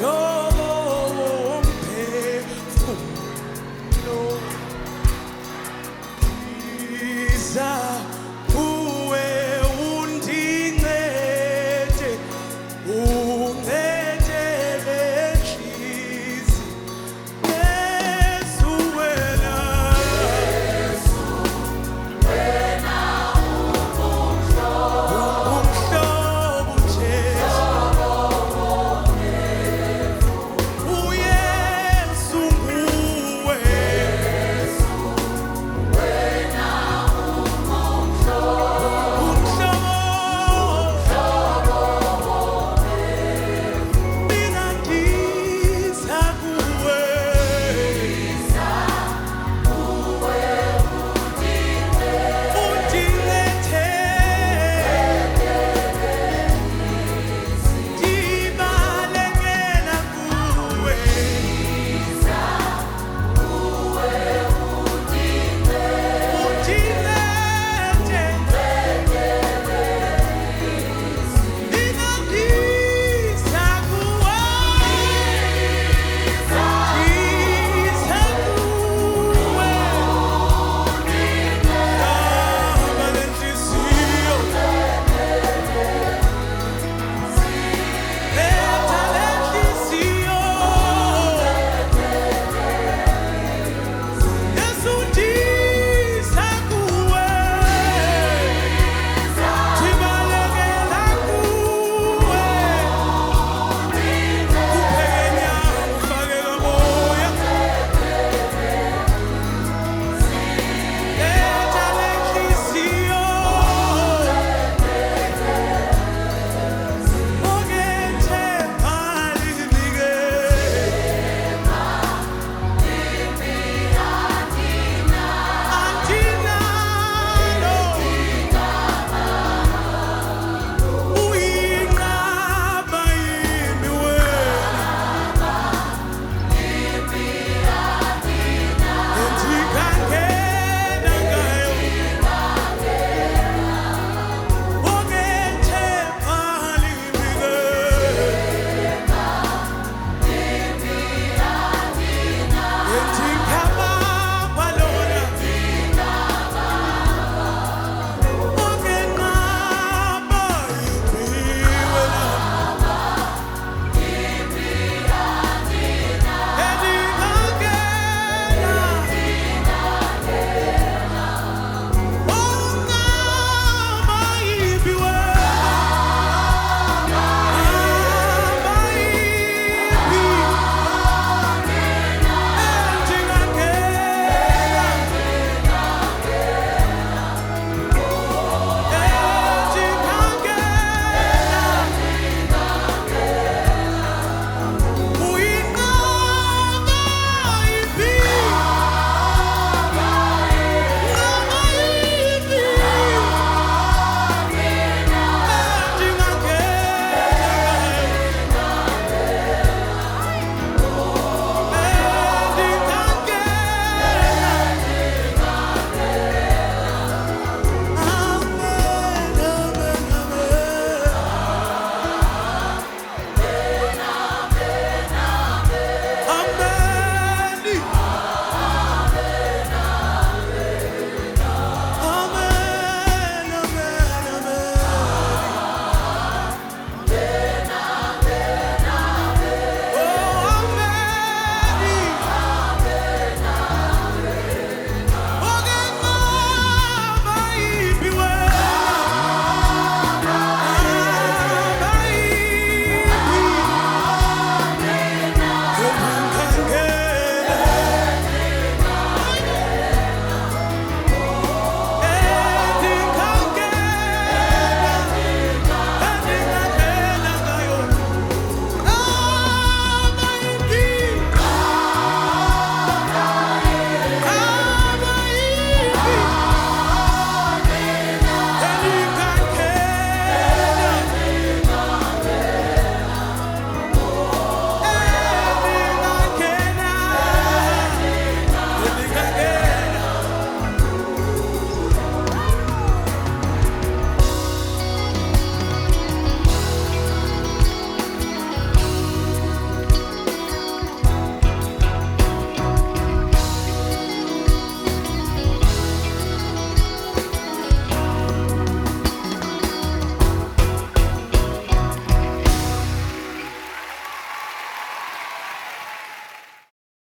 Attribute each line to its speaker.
Speaker 1: 너